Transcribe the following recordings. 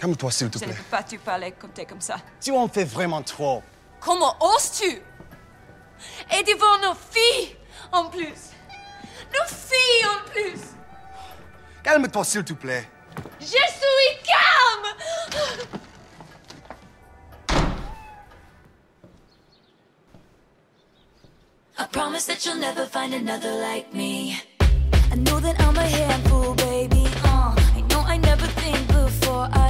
Calme-toi, s'il te Je ne plaît. peux pas te parler quand t'es comme ça. Tu en fais vraiment trop. Comment oses-tu? Et devant nos filles, en plus. Nos filles, en plus. Calme-toi, s'il te plaît. Je suis calme I promise that you'll never find another like me. I know that I'm a handful, baby. Uh, I know I never think before I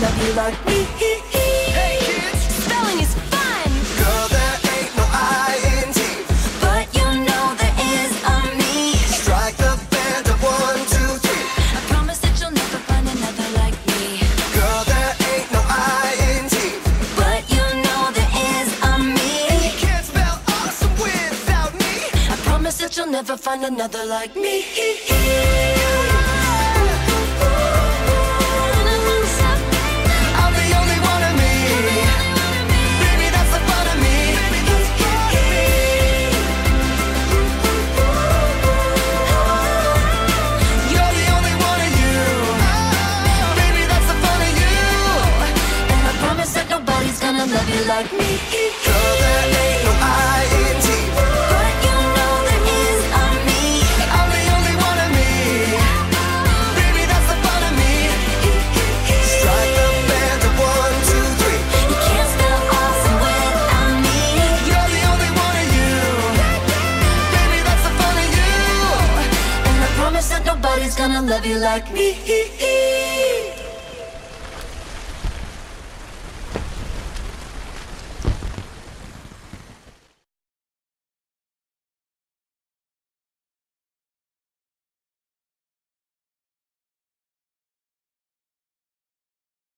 love you like me. Hey kids, Spelling is fun, girl, there ain't no I in T. but you know there is a me. Strike the band of one, two, three. I promise that you'll never find another like me. Girl, there ain't no I in T. But you know there is a me. You can't spell awesome without me. I promise that you'll never find another like me. Gonna love you like me.